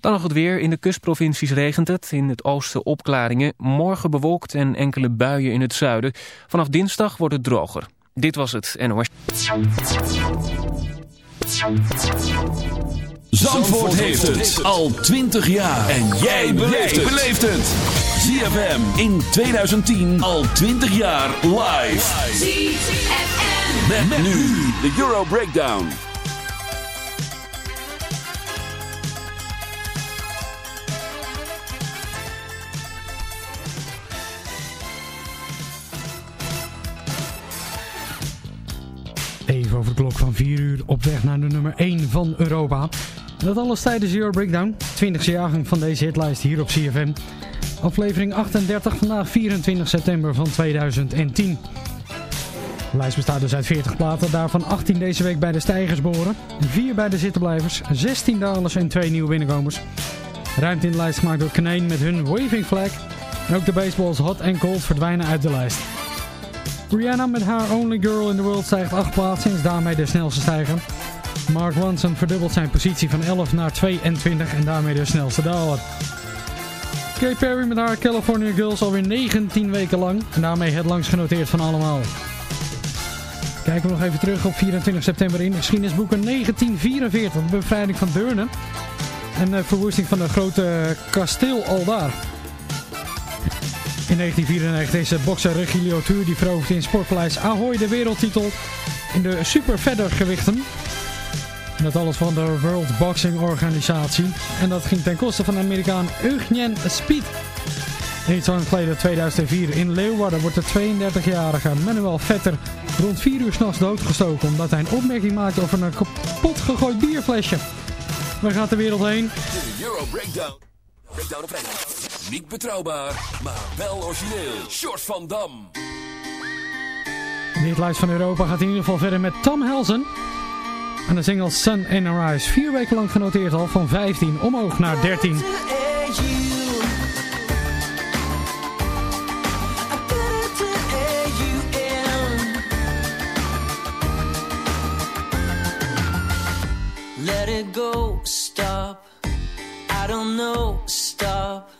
Dan nog het weer. In de kustprovincies regent het. In het oosten opklaringen. Morgen bewolkt en enkele buien in het zuiden. Vanaf dinsdag wordt het droger. Dit was het NOS. Zandvoort heeft het al 20 jaar. En jij beleeft het. ZFM in 2010 al 20 jaar live. ZFM. Met, nu de Euro Breakdown. Over de klok van 4 uur op weg naar de nummer 1 van Europa. Dat alles tijdens Euro Breakdown. 20e jaargang van deze hitlijst hier op CFM. Aflevering 38, vandaag 24 september van 2010. De lijst bestaat dus uit 40 platen, daarvan 18 deze week bij de stijgers boren, 4 bij de zittenblijvers, 16 dalers en 2 nieuwe binnenkomers. Ruimte in de lijst gemaakt door Kneen met hun Waving Flag. En ook de baseballs Hot and Cold verdwijnen uit de lijst. Rihanna met haar Only Girl in the World stijgt 8 plaatsen en daarmee de snelste stijger. Mark Ronson verdubbelt zijn positie van 11 naar 22 en daarmee de snelste daler. Katy Perry met haar California Girls alweer 19 weken lang en daarmee het langst genoteerd van allemaal. Kijken we nog even terug op 24 september in geschiedenisboeken 1944, de bevrijding van Deurne en de verwoesting van de grote kasteel Aldaar. In 1994 is bokser Regilio Tuur die veroverde in Sportpaleis Ahoy de wereldtitel in de super gewichten. En dat alles van de World Boxing Organisatie. En dat ging ten koste van de Amerikaan Eugenien Speed. En iets lang geleden, 2004, in Leeuwarden wordt de 32-jarige Manuel Vetter rond 4 uur s'nachts doodgestoken omdat hij een opmerking maakte over een kapot gegooid bierflesje. Waar gaat de wereld heen? De Euro Breakdown. Breakdown vrijdag. Niet betrouwbaar, maar wel origineel. Short van Dam. De hitlijst van Europa gaat in ieder geval verder met Tom Helsen. En de single Sun in a Rise. Vier weken lang genoteerd al van 15 omhoog naar 13. Let it go, stop. I don't know, stop.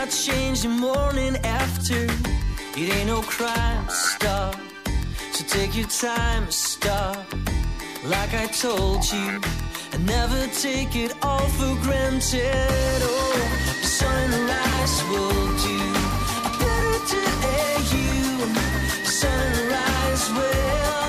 Not change the morning after. It ain't no crime, stop. So take your time, stop. Like I told you, and never take it all for granted. Oh, sunrise will do. Better to you. Sunrise will.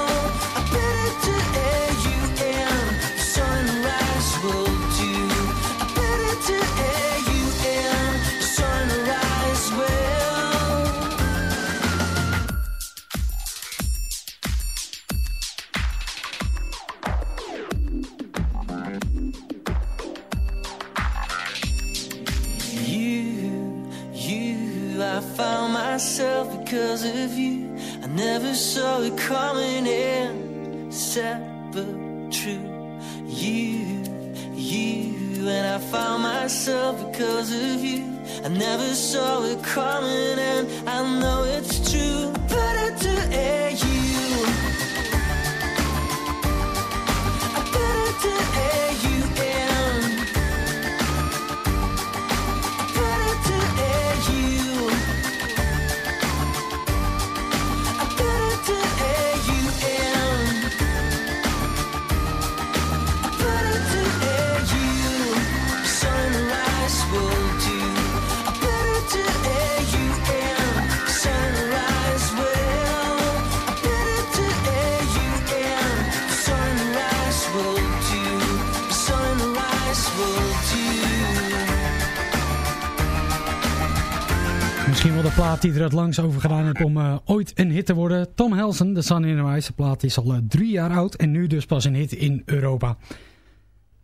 Die er het langs over gedaan heeft om uh, ooit een hit te worden. Tom Helsen, de Sun in the Rise. Plaat is al uh, drie jaar oud en nu dus pas een hit in Europa.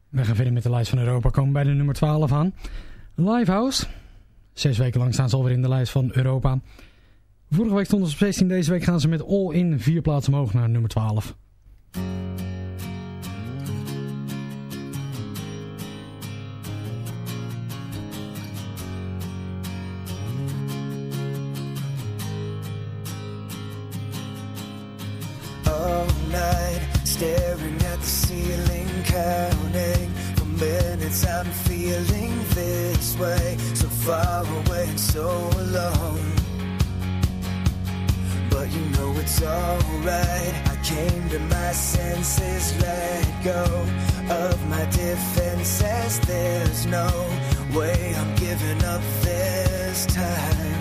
We gaan verder met de lijst van Europa. Komen bij de nummer 12 aan. Livehouse. Zes weken lang staan ze alweer in de lijst van Europa. Vorige week stonden ze op 16. Deze week gaan ze met All In vier plaatsen omhoog naar nummer 12. Staring at the ceiling, counting the minutes I'm feeling this way. So far away and so alone. But you know it's alright. I came to my senses, let go of my defenses. There's no way I'm giving up this time.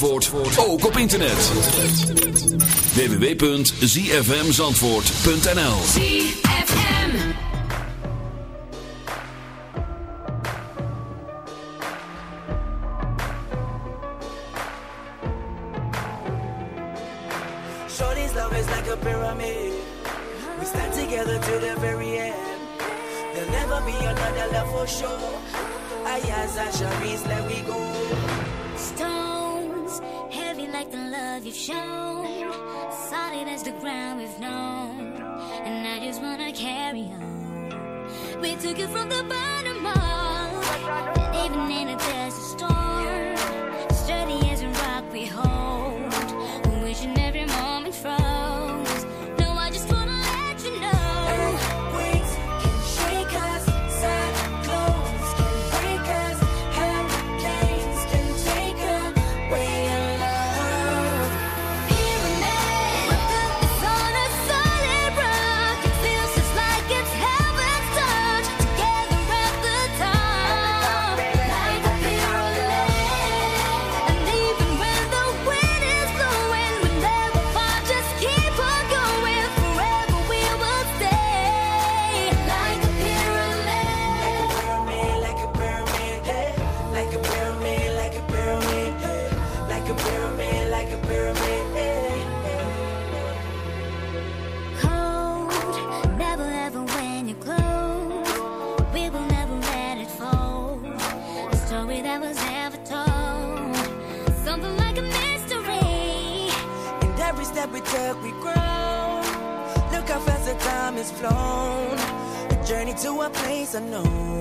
Zandvoort ook op internet. www.zfmzandvoort.nl ZFM. Shorty's love is like a pyramid. We stand together to the very end. There'll never be another love for sure. Ayaz and Sharice, let we go. Love you've shown. Solid as the ground we've known. And I just wanna carry on. We took it from the bottom up. Even in a desert storm. The time has flown. A journey to a place unknown.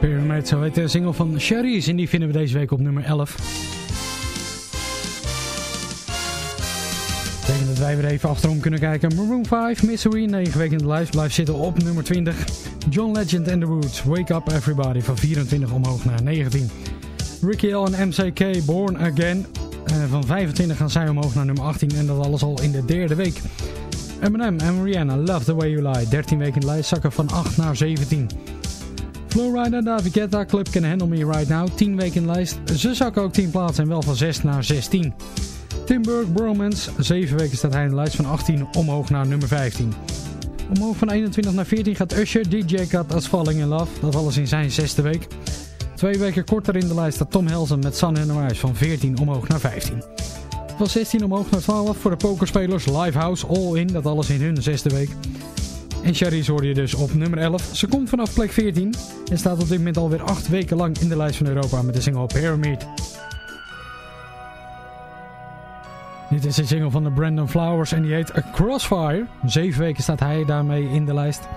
Pyramid, zo heet de single van Charisse. En die vinden we deze week op nummer 11. Betekent dat wij weer even achterom kunnen kijken. Maroon 5, Misery, 9 weken in de lijst. Blijft zitten op nummer 20. John Legend and the Roots, Wake Up Everybody. Van 24 omhoog naar 19. Ricky L en MCK, Born Again. Eh, van 25 gaan zij omhoog naar nummer 18. En dat alles al in de derde week. Eminem en Rihanna, Love the Way You Lie. 13 weken in de lijst, zakken van 8 naar 17. Flowrider, David Guetta, Club Can Handle Me Right Now. 10 weken in de lijst. Ze zakken ook 10 plaatsen en wel van 6 naar 16. Tim Burke, Bromance. 7 weken staat hij in de lijst van 18 omhoog naar nummer 15. Omhoog van 21 naar 14 gaat Usher, DJ Cut As Falling In Love. Dat alles in zijn zesde week. Twee weken korter in de lijst staat Tom Helsen met Sun and van 14 omhoog naar 15. Van 16 omhoog naar 12 voor de pokerspelers Livehouse All In. Dat alles in hun zesde week. En Charisse hoorde je dus op nummer 11. Ze komt vanaf plek 14 en staat op dit moment alweer 8 weken lang in de lijst van Europa met de single Pyramid. Dit is een single van de Brandon Flowers en die heet A Crossfire. Zeven weken staat hij daarmee in de lijst.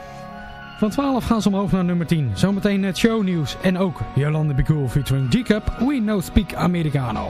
Van 12 gaan ze omhoog naar nummer 10. Zometeen het shownieuws en ook Jolande Be Cool featuring G-Cup. We No Speak Americano.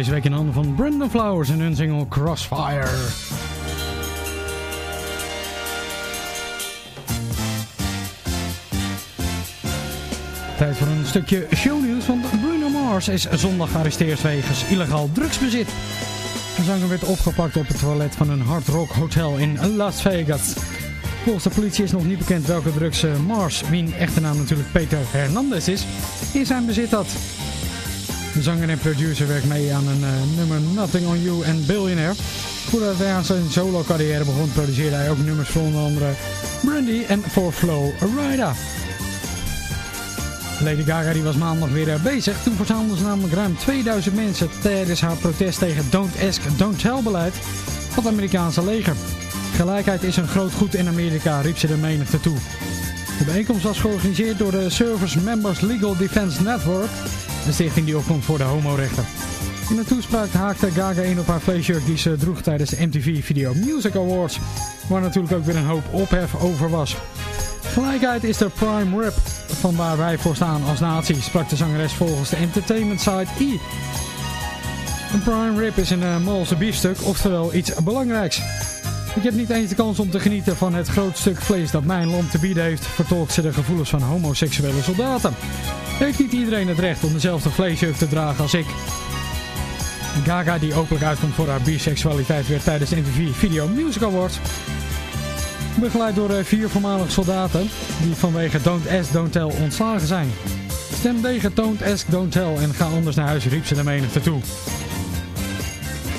deze week in handen van Brendan Flowers en hun single Crossfire. Tijd voor een stukje shownieuws, want Bruno Mars is zondag gearresteerd wegens illegaal drugsbezit. De zanger werd opgepakt op het toilet van een hard rock hotel in Las Vegas. Volgens de politie is nog niet bekend welke drugs eh, Mars, wie echte naam natuurlijk Peter Hernandez is, in zijn bezit had. Zanger en producer werkt mee aan een uh, nummer Nothing On You en Billionaire. Voordat hij aan zijn solo carrière begon produceerde hij ook nummers voor onder andere Brandy en for Flow Rida. Lady Gaga die was maandag weer bezig. Toen verzamelden ze namelijk ruim 2000 mensen tijdens haar protest tegen Don't Ask, Don't Tell beleid van het Amerikaanse leger. Gelijkheid is een groot goed in Amerika, riep ze de menigte toe. De bijeenkomst was georganiseerd door de Service Members Legal Defense Network, een stichting die opkomt voor de homorechten. In een toespraak haakte Gaga in op haar vleesjurk die ze droeg tijdens de MTV Video Music Awards, waar natuurlijk ook weer een hoop ophef over was. Gelijkheid is de prime rip van waar wij voor staan als natie, sprak de zangeres volgens de entertainment site E. Een prime rib is een uh, Malse biefstuk, oftewel iets belangrijks. Ik heb niet eens de kans om te genieten van het groot stuk vlees dat mijn land te bieden heeft, vertolkt ze de gevoelens van homoseksuele soldaten. Heeft niet iedereen het recht om dezelfde vleesjeugd te dragen als ik? Gaga, die openlijk uitkomt voor haar biseksualiteit, werd tijdens de MTV Video Music Awards begeleid door eh, vier voormalige soldaten die vanwege Don't Ask, Don't Tell ontslagen zijn. Stem tegen Don't Ask, Don't Tell en ga anders naar huis, riep ze de menigte toe.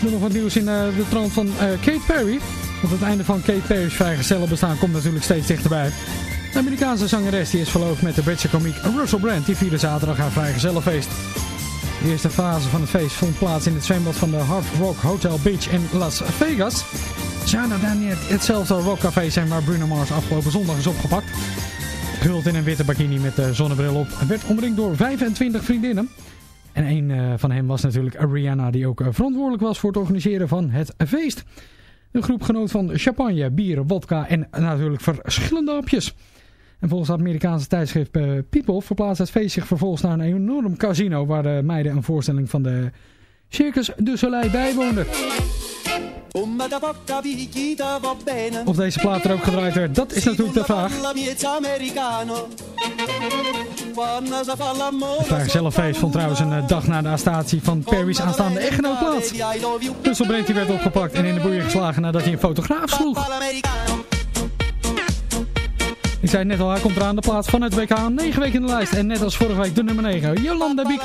Nog wat nieuws in uh, de trant van uh, Kate Perry. Want het einde van Kate Perry's vrijgezellenbestaan komt natuurlijk steeds dichterbij. De Amerikaanse zangeres die is verloofd met de Britse komiek Russell Brand. Die vierde zaterdag haar vrijgezellenfeest. De eerste fase van het feest vond plaats in het zwembad van de Hard Rock Hotel Beach in Las Vegas. Zou nou dan niet hetzelfde rockcafé zijn waar Bruno Mars afgelopen zondag is opgepakt? Gehuld in een witte bikini met de zonnebril op. werd omringd door 25 vriendinnen. En een uh, van hen was natuurlijk Rihanna die ook uh, verantwoordelijk was voor het organiseren van het feest. Een groep genoot van champagne, bier, vodka en natuurlijk verschillende hapjes. En volgens het Amerikaanse tijdschrift uh, People verplaatst het feest zich vervolgens naar een enorm casino waar de meiden een voorstelling van de Circus du Soleil bijwoonden. Of deze plaat er ook gedraaid werd, dat is natuurlijk de vraag. Het zelffeest vond trouwens een eh, dag na de arrestatie van Perry's aanstaande echtgenoot plaats. Russell werd opgepakt en in de boeien geslagen nadat hij een fotograaf sloeg. Ik zei net al, hij komt eraan de plaats van het WK. 9 weken in de lijst en net als vorige week de nummer 9, Jolanda Be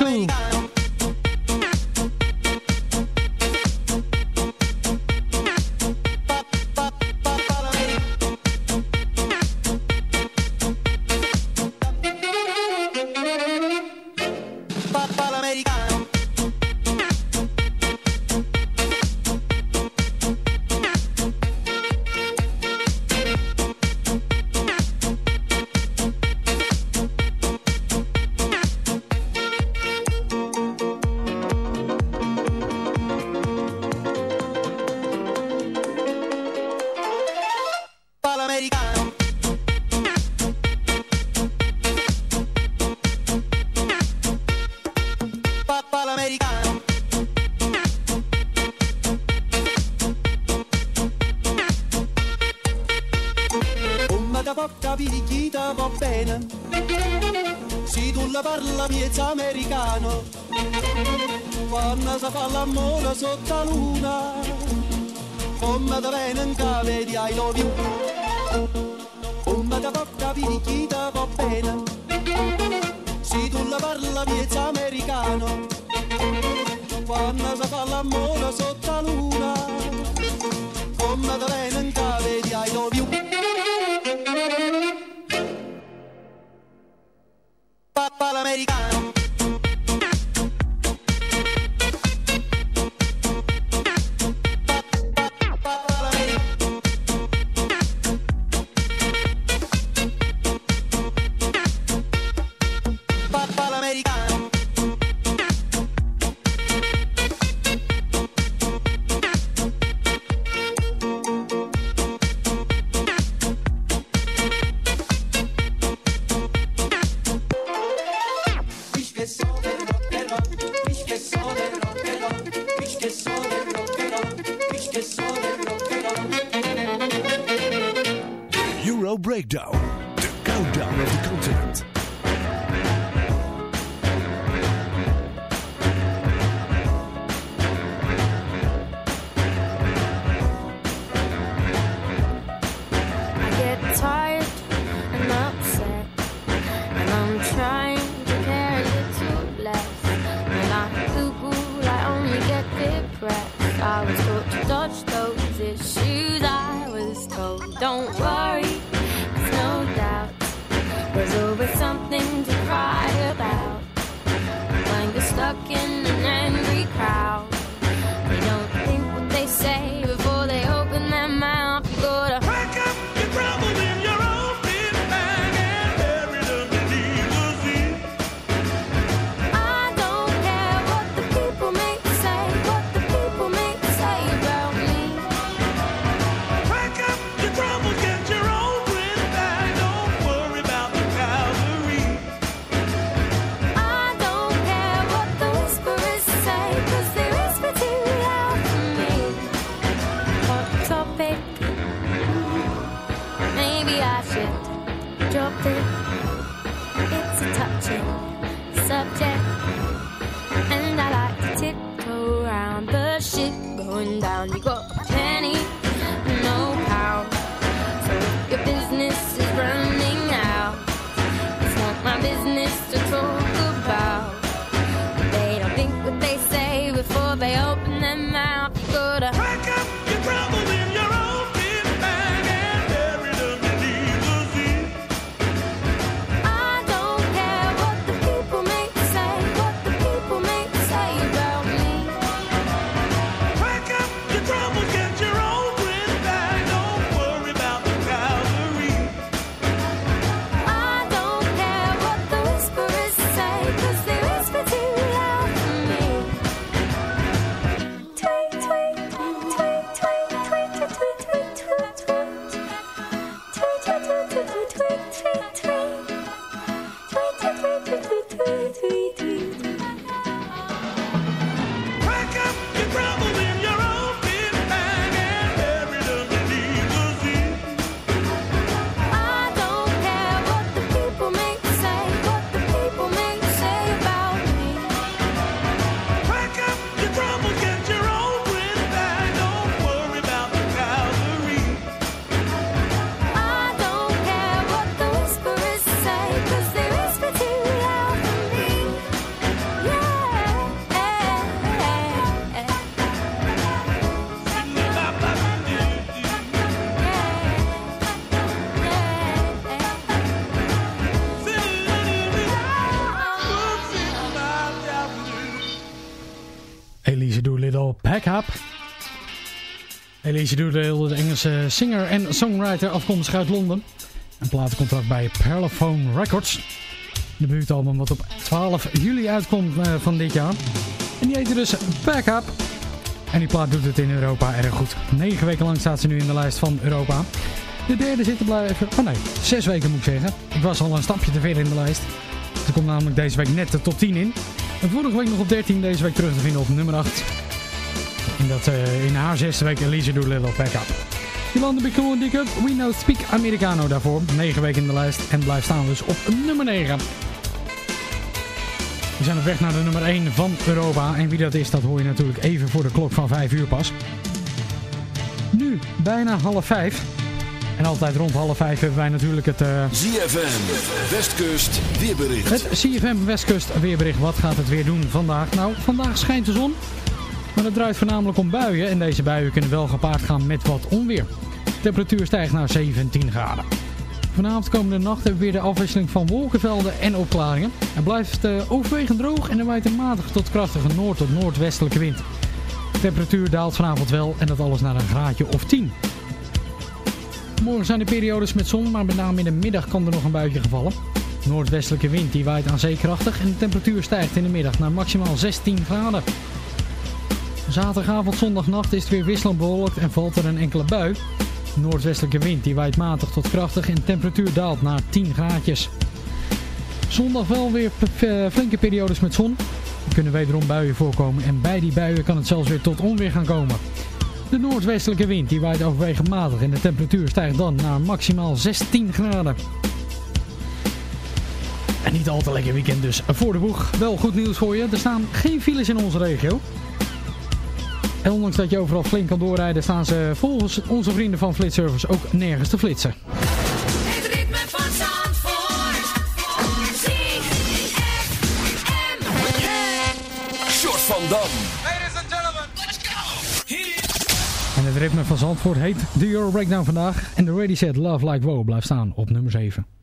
Up. Elise Doolittle, de Engelse singer en songwriter afkomstig uit Londen. Een platencontract bij Parlophone Records. De buurtalbum wat op 12 juli uitkomt eh, van dit jaar. En die heet dus Pack Up. En die plaat doet het in Europa erg goed. Negen weken lang staat ze nu in de lijst van Europa. De derde zit te blijven... Oh nee, zes weken moet ik zeggen. Ik was al een stapje te ver in de lijst. Ze komt namelijk deze week net de top 10 in. En vorige week nog op 13, deze week terug te vinden op nummer 8. En dat eh, in haar zesde week Elise Doolittle Pack Up. Jolanda Be Cool en Dick Up, We Know Speak Americano daarvoor. 9 weken in de lijst en blijft staan dus op nummer 9. We zijn op weg naar de nummer 1 van Europa. En wie dat is, dat hoor je natuurlijk even voor de klok van 5 uur pas. Nu, bijna half 5. En altijd rond half 5 hebben wij natuurlijk het... eh, ZFM, Westkust, weerbericht. het CFM Westkust weerbericht. Wat gaat het weer doen vandaag? Nou, vandaag schijnt de zon. Maar het draait voornamelijk om buien. En deze buien kunnen wel gepaard gaan met wat onweer. De temperatuur stijgt naar 17 graden. Vanavond komende nacht hebben we weer de afwisseling van wolkenvelden en opklaringen. Het blijft eh, overwegend droog en er waait een matige tot krachtige noord- tot noordwestelijke wind. De temperatuur daalt vanavond wel en dat alles naar een graadje of 10. Morgen zijn er periodes met zon, maar met name in de middag kan er nog een buitje gevallen. Noordwestelijke wind die waait aan zee krachtig en de temperatuur stijgt in de middag naar maximaal 16 graden. Zaterdagavond, zondagnacht is het weer wisselend bewolkt en valt er een enkele bui. Noordwestelijke wind die waait matig tot krachtig en temperatuur daalt naar 10 graadjes. Zondag wel weer eh, flinke periodes met zon. Er kunnen wederom buien voorkomen en bij die buien kan het zelfs weer tot onweer gaan komen. De noordwestelijke wind die waait overwegend matig en de temperatuur stijgt dan naar maximaal 16 graden. En niet al te lekker weekend dus voor de boeg. Wel goed nieuws voor je, er staan geen files in onze regio. En ondanks dat je overal flink kan doorrijden, staan ze volgens onze vrienden van Flitservice ook nergens te flitsen. Het ritme van Zandvoort. Short van Dam. En het ritme van Zandvoort heet The Euro Breakdown vandaag. En de Ready Set Love Like Wow blijft staan op nummer 7.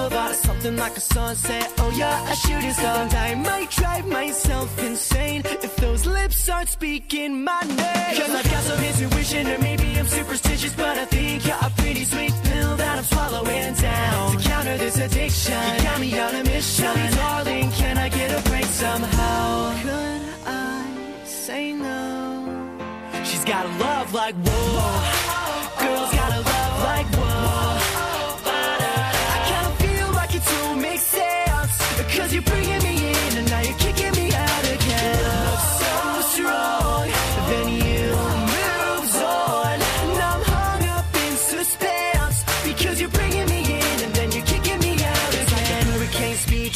Boulevard, something like a sunset. Oh, yeah, a shooting star. And I might drive myself insane if those lips start speaking my name. Cause I've got some intuition, or maybe I'm superstitious, but I think you're a pretty sweet pill that I'm swallowing down. To counter this addiction, you got me on a mission. Tell me, darling, can I get a break somehow? Could I say no? She's got a love like whoa. Girls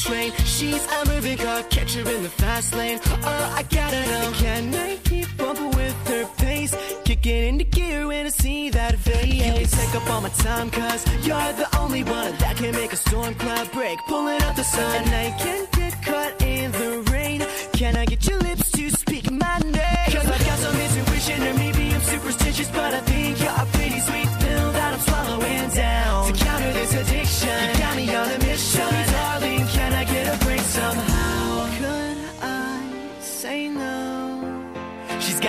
train. She's a moving car, catch her in the fast lane. Oh, I gotta know. Can I keep up with her pace? Kicking into gear when I see that face. You can take up all my time, cause you're the only one that can make a storm cloud break. Pulling up the sun, and I can't get caught in the rain. Can I get your lips to speak my name? Cause I've got some intuition, or maybe I'm superstitious, but I think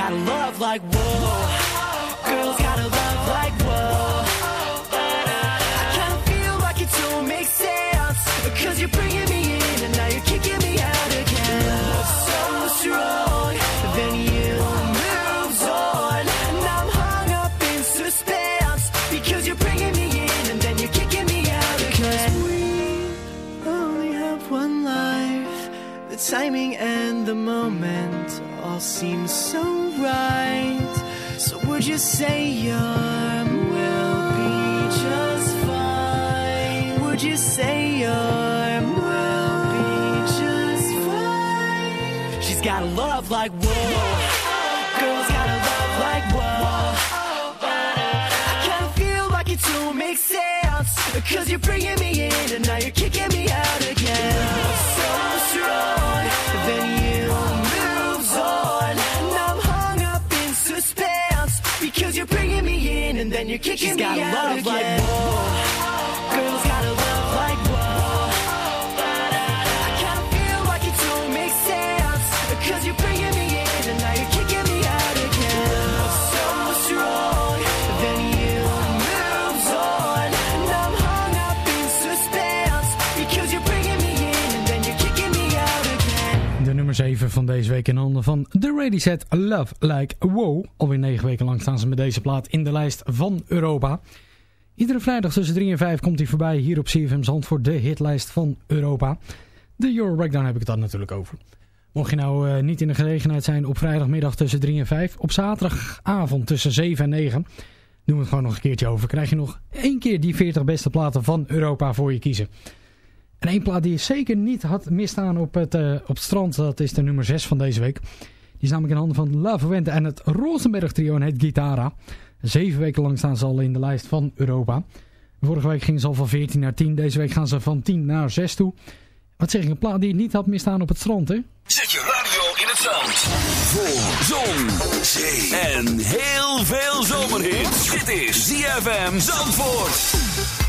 She's got a love like whoa. Girls gotta love like whoa. I kinda feel like it don't make sense. Cause you're bringing me in and now you're kicking me out again. Love so strong, then you moves on. And I'm hung up in suspense. Because you're bringing me in and then you're kicking me out again. Cause we only have one life. The timing and the moment all seem so right. So would you say your will be just fine? Would you say your will be just fine? She's got a love like whoa. Girls got a love like whoa. I kinda feel like it don't make sense. Cause you're bringing me in and now you're kicking me out you're kicking She's me got a out love again. like whoa. Van deze week in handen van The Ready Set Love Like Wow. Alweer 9 weken lang staan ze met deze plaat in de lijst van Europa. Iedere vrijdag tussen 3 en 5 komt hij voorbij hier op CFM Zandvoort, de hitlijst van Europa. De Euro Breakdown heb ik het dan natuurlijk over. Mocht je nou eh, niet in de gelegenheid zijn op vrijdagmiddag tussen 3 en 5, op zaterdagavond tussen 7 en 9, doen we het gewoon nog een keertje over. Krijg je nog één keer die 40 beste platen van Europa voor je kiezen. En één plaat die je zeker niet had misstaan op het, eh, op het strand, dat is de nummer 6 van deze week. Die is namelijk in handen van Wente en het Rosenberg trio en heet Gitara. Zeven weken lang staan ze al in de lijst van Europa. Vorige week gingen ze al van 14 naar 10. Deze week gaan ze van 10 naar 6 toe. Wat zeg ik, een plaat die je niet had misstaan op het strand, hè? Zet je radio in het zand. Voor zon, zee en heel veel zomerhit. Dit is ZFM Zandvoort.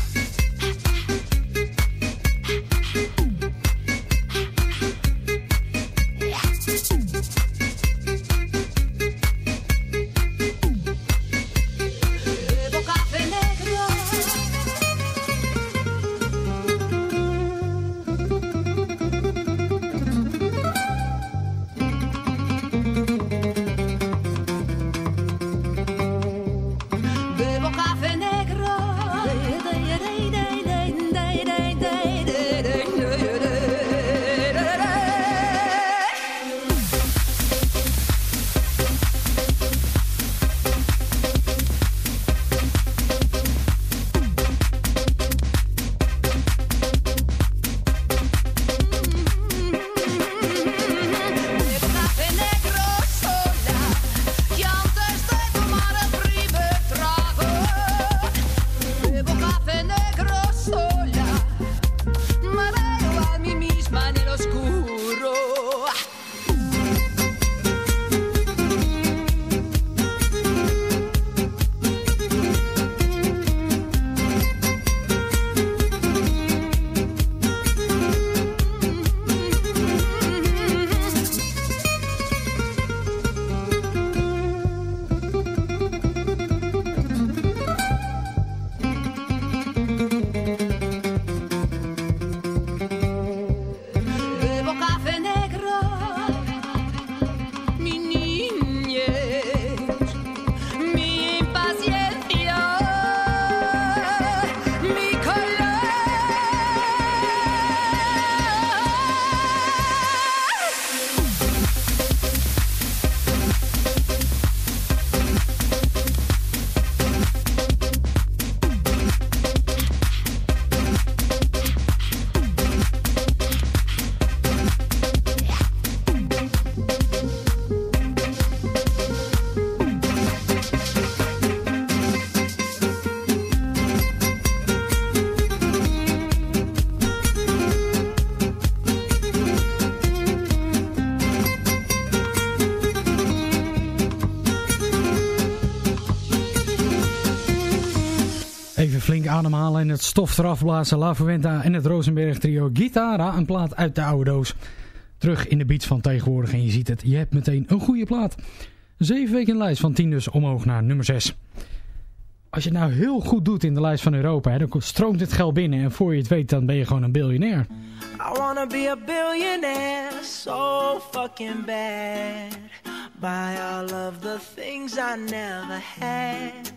Ademhalen en het stof eraf blazen. La Fuenta en het Rosenberg trio Gitara. Een plaat uit de oude doos. Terug in de beats van tegenwoordig en je ziet het. Je hebt meteen een goede plaat. Zeven weken in lijst van 10 dus omhoog naar nummer 6. Als je het nou heel goed doet in de lijst van Europa, hè, dan stroomt het geld binnen. En voor je het weet, dan ben je gewoon een biljonair. I wanna be a billionaire so fucking bad. Buy all of the things I never had.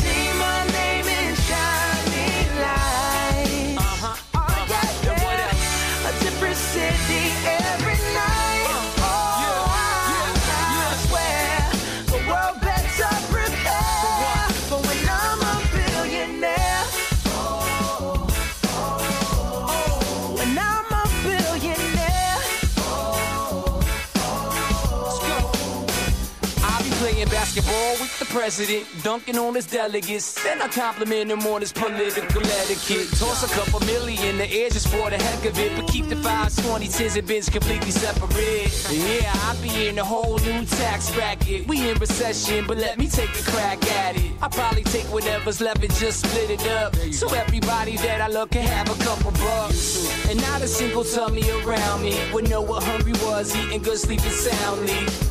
Basketball with the president, dunking on his delegates. Then I compliment him on his political etiquette. Toss a couple million the air just for the heck of it, but keep the fives, twenty, tens, and bins completely separate. Yeah, I'll be in a whole new tax bracket. We in recession, but let me take a crack at it. I probably take whatever's left and just split it up, so everybody that I love can have a couple bucks. And not a single tummy around me would know what hungry was, eating good, sleeping soundly.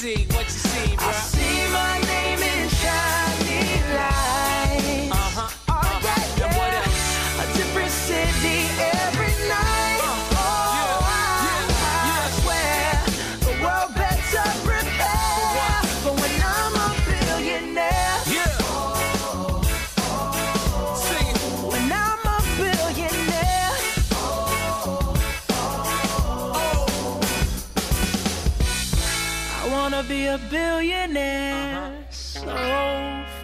see, a billionaire so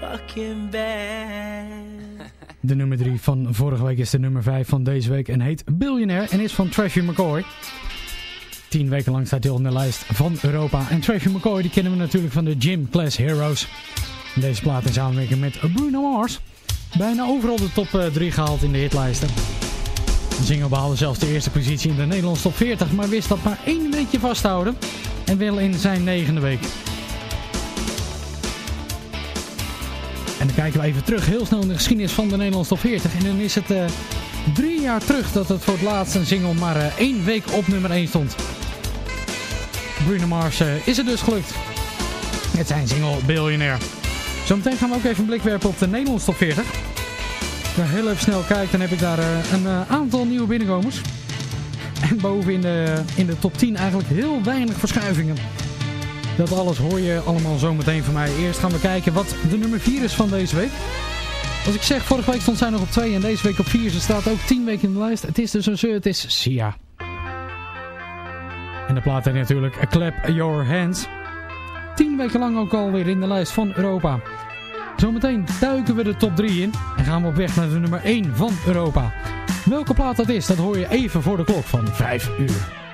fucking bad. De nummer 3 van vorige week is de nummer 5 van deze week en heet Billionaire en is van Travis McCoy. Tien weken lang staat hij op de lijst van Europa. En Travis McCoy die kennen we natuurlijk van de Gym Class Heroes. Deze plaat in samenwerking met Bruno Mars. Bijna overal de top 3 gehaald in de hitlijsten. De single behaalde zelfs de eerste positie in de Nederlandse top 40, maar wist dat maar één weekje vasthouden. En wel in zijn negende week. En dan kijken we even terug, heel snel in de geschiedenis van de Nederlandse top 40. En dan is het eh, drie jaar terug dat het voor het laatst een single maar eh, één week op nummer 1 stond. Bruno Mars eh, is het dus gelukt. Met zijn single Billionaire. Zometeen gaan we ook even een blik werpen op de Nederlandse top 40. Als ik heel even snel kijk, dan heb ik daar een aantal nieuwe binnenkomers. En boven in de, in de top 10 eigenlijk heel weinig verschuivingen. Dat alles hoor je allemaal zometeen van mij. Eerst gaan we kijken wat de nummer 4 is van deze week. Als ik zeg, vorige week stond zij nog op 2 en deze week op 4. Ze staat ook 10 weken in de lijst. Het is dus een zeur, het is Sia. En de plaat heet natuurlijk Clap Your Hands. 10 weken lang ook alweer in de lijst van Europa. Zometeen duiken we de top 3 in en gaan we op weg naar de nummer 1 van Europa. Welke plaat dat is, dat hoor je even voor de klok van 5 uur.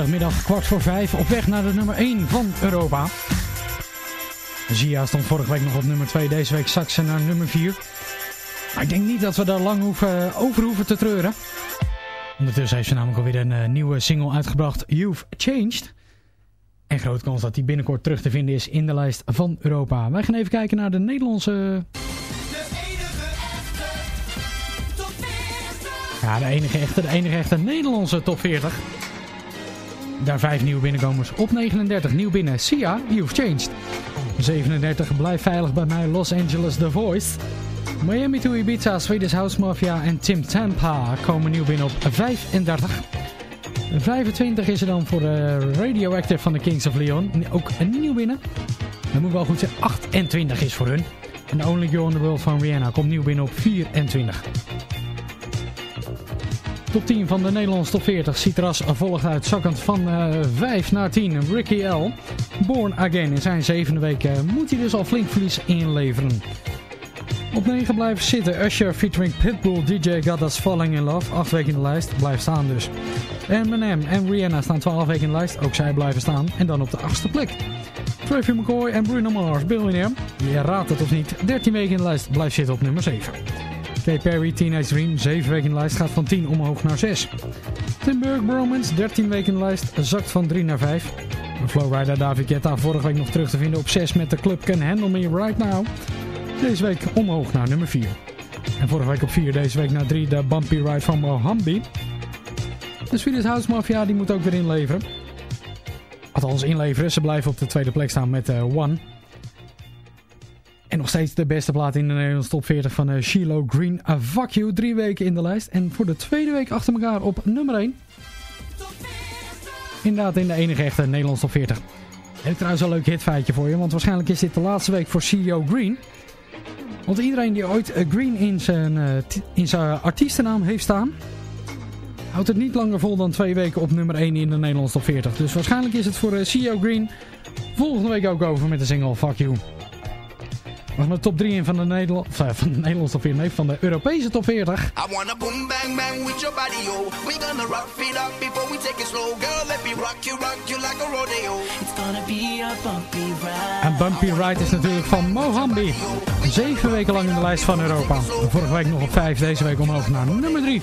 Vrijdagmiddag kwart voor vijf op weg naar de nummer 1 van Europa. Zia stond vorige week nog op nummer 2, deze week zak ze naar nummer 4. Maar ik denk niet dat we daar lang hoeven, over hoeven te treuren. Ondertussen heeft ze namelijk alweer een uh, nieuwe single uitgebracht, You've Changed. En groot kans dat die binnenkort terug te vinden is in de lijst van Europa. Wij gaan even kijken naar de Nederlandse... Ja, de enige echte, de enige echte Nederlandse top 40. Daar vijf nieuwe binnenkomers. Op 39 nieuw binnen. Sia, You've Changed. 37 blijf veilig bij mij. Los Angeles The Voice. Miami to Ibiza, Swedish House Mafia en Tim Tampa komen nieuw binnen op 35. 25 is er dan voor de Radioactive van de Kings of Leon. Ook een nieuw binnen. Dat moet wel goed zijn. 28 is voor hun. En Only Girl in the World van Rihanna komt nieuw binnen op 24. Top 10 van de Nederlandse top 40. Citras volgt uit zakkend van uh, 5 naar 10. Ricky L. Born Again. In zijn zevende week uh, moet hij dus al flink verlies inleveren. Op 9 blijven zitten Usher featuring Pitbull DJ Us Falling in Love. 8 weken in de lijst. Blijft staan dus. Eminem en Rihanna staan 12 weken in de lijst. Ook zij blijven staan. En dan op de 8e plek. Travis McCoy en Bruno Mars, Billionaire. Je raadt het of niet. 13 weken in de lijst. Blijft zitten op nummer 7. Katy Perry, Teenage Dream, 7 weken in lijst, gaat van 10 omhoog naar 6. Tim Burke Bromance, 13 weken in lijst, zakt van 3 naar 5. Flowrider David Guetta, vorige week nog terug te vinden op 6 met de club Can Handle Me Right Now. Deze week omhoog naar nummer 4. En vorige week op 4, deze week naar 3 de Bumpy Ride van Mohambi. De Swedish House Mafia die moet ook weer inleveren. Althans inleveren, ze blijven op de tweede plek staan met uh, One. En nog steeds de beste plaat in de Nederlandse top 40 van uh, Shiloh Green. A Fuck You, drie weken in de lijst. En voor de tweede week achter elkaar op nummer 1. Inderdaad in de enige echte Nederlandse top 40. En trouwens een leuk hitfeitje voor je, want waarschijnlijk is dit de laatste week voor CEO Green. Want iedereen die ooit uh, Green in zijn, uh, in zijn artiestennaam heeft staan, houdt het niet langer vol dan twee weken op nummer 1 in de Nederlandse top 40. Dus waarschijnlijk is het voor CEO Green volgende week ook over met de single Fuck You. We gaan de top 3 in van de, Nederland, uh, van de Nederlandse top 40, nee, van de Europese top 40. I wanna boom bang bang with your body, yo. We gonna rock it up before we take it slow. Girl, let me rock you, rock you like a rodeo. It's gonna be a bumpy ride. En Bumpy Ride is natuurlijk van Mohambi. Zeven weken lang in de lijst van Europa. Vorige week nog op 5, deze week omhoog naar nummer 3.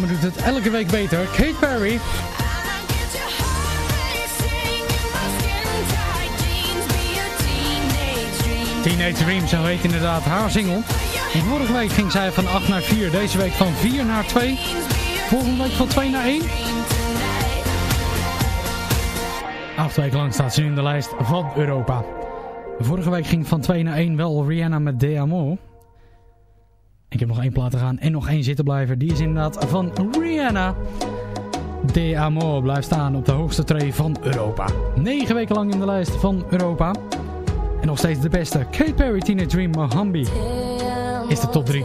Dame doet het elke week beter. Kate Perry. Teenage Dream, zo heet inderdaad haar single. Vorige week ging zij van 8 naar 4. Deze week van 4 naar 2. Volgende week van 2 naar 1. Acht weken lang staat ze in de lijst van Europa. Vorige week ging van 2 naar 1 wel Rihanna met De. Ik heb nog één plaat te gaan en nog één zitten blijven. Die is inderdaad van Rihanna. De Amor blijft staan op de hoogste tree van Europa. 9 weken lang in de lijst van Europa. En nog steeds de beste. Kate Perry, Tina Dream, Mohambi. Is de top 3.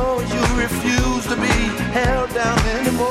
held down anymore.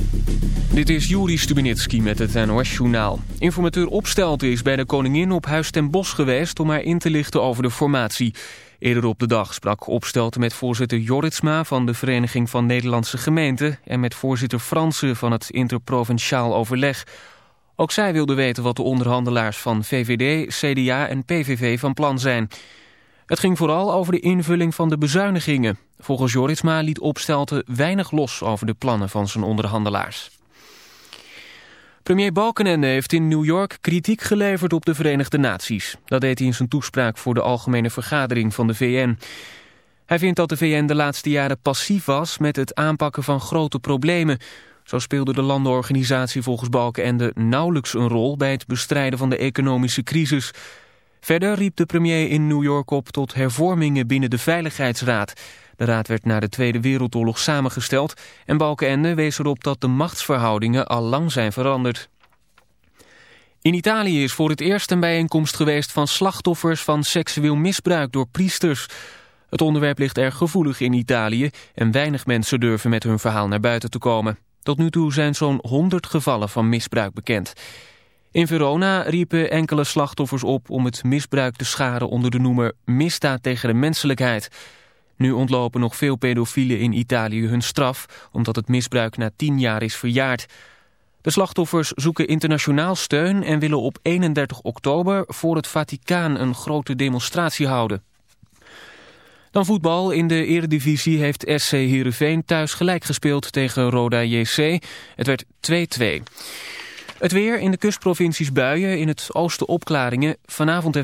Dit is Juri Stubenitski met het NOS-journaal. Informateur Opstelten is bij de koningin op Huis ten Bosch geweest... om haar in te lichten over de formatie. Eerder op de dag sprak Opstelten met voorzitter Jorritsma... van de Vereniging van Nederlandse Gemeenten... en met voorzitter Fransen van het Interprovinciaal Overleg. Ook zij wilde weten wat de onderhandelaars van VVD, CDA en PVV van plan zijn... Het ging vooral over de invulling van de bezuinigingen. Volgens Joritsma liet Opstelten weinig los over de plannen van zijn onderhandelaars. Premier Balkenende heeft in New York kritiek geleverd op de Verenigde Naties. Dat deed hij in zijn toespraak voor de Algemene Vergadering van de VN. Hij vindt dat de VN de laatste jaren passief was met het aanpakken van grote problemen. Zo speelde de landenorganisatie volgens Balkenende nauwelijks een rol bij het bestrijden van de economische crisis. Verder riep de premier in New York op tot hervormingen binnen de Veiligheidsraad. De raad werd na de Tweede Wereldoorlog samengesteld en Balkenende wees erop dat de machtsverhoudingen al lang zijn veranderd. In Italië is voor het eerst een bijeenkomst geweest van slachtoffers van seksueel misbruik door priesters. Het onderwerp ligt erg gevoelig in Italië en weinig mensen durven met hun verhaal naar buiten te komen. Tot nu toe zijn zo'n 100 gevallen van misbruik bekend. In Verona riepen enkele slachtoffers op om het misbruik te scharen onder de noemer misdaad tegen de menselijkheid. Nu ontlopen nog veel pedofielen in Italië hun straf, omdat het misbruik na tien jaar is verjaard. De slachtoffers zoeken internationaal steun en willen op 31 oktober voor het Vaticaan een grote demonstratie houden. Dan voetbal. In de eredivisie heeft SC Heerenveen thuis gelijk gespeeld tegen Roda JC. Het werd 2-2. Het weer in de kustprovincies buien, in het oosten opklaringen. Vanavond heeft